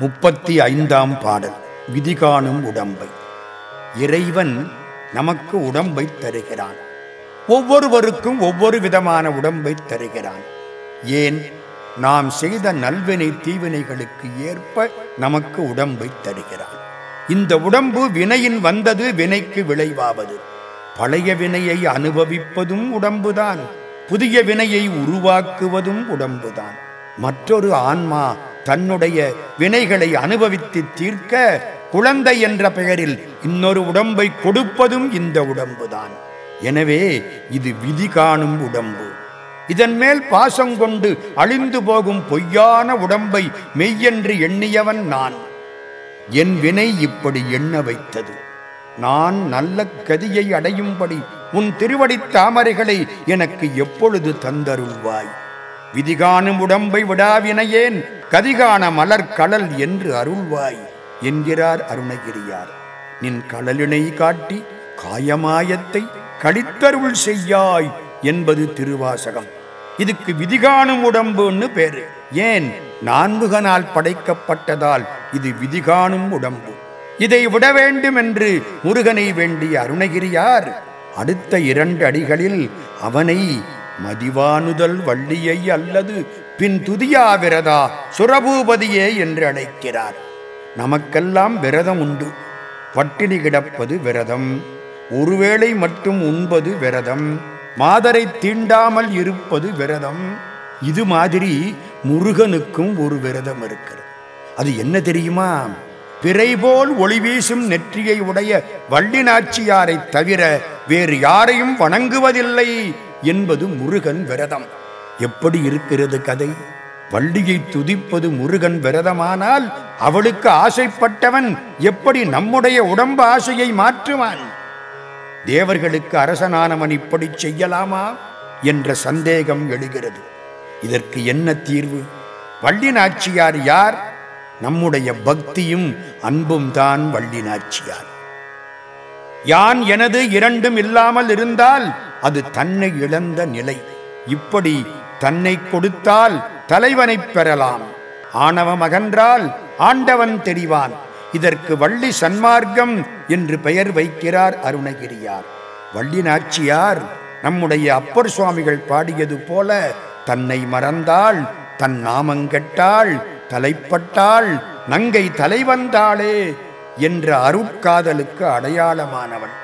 முப்பத்தி ஐந்தாம் பாடல் விதி காணும் உடம்பை. இறைவன் நமக்கு உடம்பை தருகிறான். ஒவ்வொருவருக்கும் ஒவ்வொரு விதமான உடம்பை தருகிறான். ஏன்? நாம் செய்த நல்வினை தீவினைகளுக்கு ஏற்ப நமக்கு உடம்பை தருகிறான். இந்த உடம்பு வினையின் வந்தது வினைக்கு விளைவாவது. பழைய வினையை அனுபவிப்பதும் உடம்புதான். புதிய வினையை உருவாக்குவதும் உடம்புதான். மற்றொரு ஆன்மா தன்னுடைய வினைகளை அனுபவித்து தீர்க்க குழந்தை என்ற பெயரில் இன்னொரு உடம்பை கொடுப்பதும் இந்த உடம்புதான். எனவே இது விதி காணும் உடம்பு. இதன் மேல் பாசம் கொண்டு அழிந்து போகும் பொய்யான உடம்பை மெய்யென்று எண்ணியவன் நான். என் வினை இப்படி எண்ண வைத்தது. நான் நல்ல கதியை அடையும்படி உன் திருவடித் தாமரைகளை எனக்கு எப்பொழுது தந்தருள்வாய்? விதிகாணும் உடம்பை விடாவினையேன் கதிகான மலர் கடல் என்று அருள்வாய் என்கிறார் அருணகிரியார். நின் கடலினை காட்டி காயமாயத்தை கழித்தருள் செய்யாய் என்பது திருவாசகம். இதுக்கு விதிகாணும் உடம்புன்னு பேரு. ஏன்? நான்முகனால் படைக்கப்பட்டதால் இது விதிகாணும் உடம்பு. இதை விட வேண்டும் என்று முருகனை வேண்டிய அருணகிரியார் அடுத்த இரண்டு அடிகளில் அவனை மதிவானுதல் வள்ளியை அல்லது பின் துதியா விரதா சுரபூபதியே என்று அழைக்கிறார். நமக்கெல்லாம் விரதம் உண்டு. பட்டினி கிடப்பது விரதம். ஒருவேளை மட்டும் உண்பது விரதம். மாதரை தீண்டாமல் இருப்பது விரதம். இது மாதிரி முருகனுக்கும் ஒரு விரதம் இருக்கிறது. அது என்ன தெரியுமா? பிறைபோல் ஒளி வீசும் நெற்றியை உடைய வள்ளி நாச்சியாரை தவிர வேறு யாரையும் வணங்குவதில்லை. என்பது முருகன் விரதம். எப்படி இருக்கிறது கதை? வள்ளியை துதிப்பது முருகன் விரதமானால் அவளுக்கு ஆசைப்பட்டவன் எப்படி நம்முடைய உடம்பு ஆசையை மாற்றுவான்? தேவர்களுக்கு அரசனானவன் இப்படி செய்யலாமா? என்ற சந்தேகம் எழுகிறது. இதற்கு என்ன தீர்வு? வள்ளி நாச்சியார் யார்? நம்முடைய பக்தியும் அன்பும் தான் வள்ளி நாச்சியார் யான் எனது இரண்டும் இல்லாமல் இருந்தால் அது தன்னை இழந்த நிலை. இப்படி தன்னை கொடுத்தால் தலைவனைப் பெறலாம். ஆணவம் அகன்றால் ஆண்டவன் தெரிவான். இதற்கு வள்ளி சன்மார்க்கம் என்று பெயர் வைக்கிறார் அருணகிரியார். வள்ளி நாச்சியார் நம்முடைய அப்பர் சுவாமிகள் பாடியது போல தன்னை மறந்தாள் தன் நாமங்கெட்டாள் தலைப்பட்டாள் நங்கை தலைவந்தாளே என்ற அருட்காதலுக்கு அடையாளமானவன்.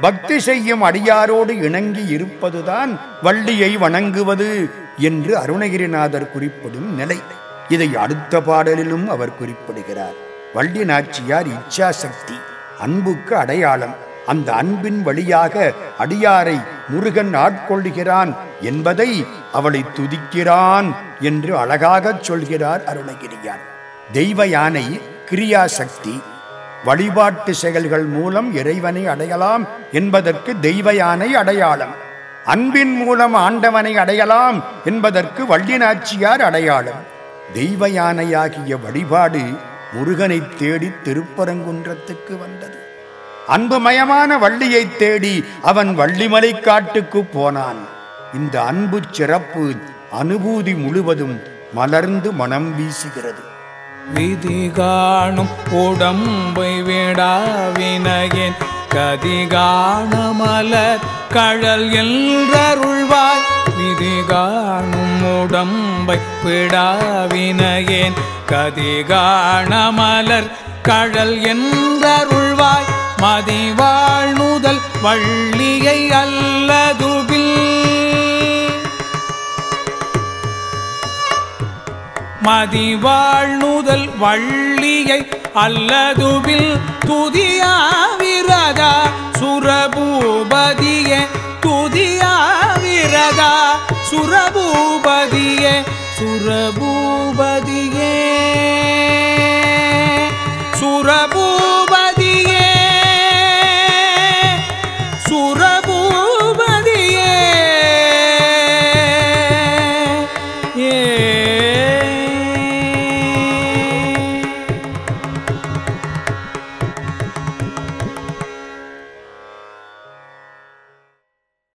பக்தி செய்யும் அடியாரோடு இணங்கி இருப்பதுதான் வள்ளியை வணங்குவது என்று அருணகிரிநாதர் குறிப்பிடும் நிலை. இதை அடுத்த பாடலிலும் அவர் குறிப்பிடுகிறார். வள்ளி நாச்சியார் இச்சா சக்தி அன்புக்கு அடையாளம். அந்த அன்பின் வழியாக அடியாரை முருகன் ஆட்கொள்கிறான் என்பதை அவளை துதிக்கிறான் என்று அழகாகச் சொல்கிறார் அருணகிரியார். தெய்வ யானை கிரியா சக்தி வழிபாட்டு செயல்கள் மூலம் இறைவனை அடையலாம் என்பதற்கு தெய்வ யானை அடையாளம். அன்பின் மூலம் ஆண்டவனை அடையலாம் என்பதற்கு வள்ளி நாச்சியார் அடையாளம். தெய்வ யானையாகிய வழிபாடு முருகனை தேடி திருப்பரங்குன்றத்துக்கு வந்தது. அன்புமயமான வள்ளியை தேடி அவன் வள்ளிமலை காட்டுக்கு போனான். இந்த அன்பு சிறப்பு அனுபூதி முழுவதும் மலர்ந்து மனம் வீசுகிறது. விதி காணும் உடம்பை விடாவினையேன் கதி காணமலர் கழல் என்றருள்வாய். விதி காணும் உடம்பை விடாவினையேன் கதி காணமலர் கழல் என்றருள்வாய். மதிவாழ்நுதல் வள்ளியை அல்லதுபில் மதிவாழ்நுதல் வள்ளியை அல்லதுவில் துதியாவிரதா சுரபூபதிய துதியாவிரதா சுரபூபதிய சுரபூபதியே.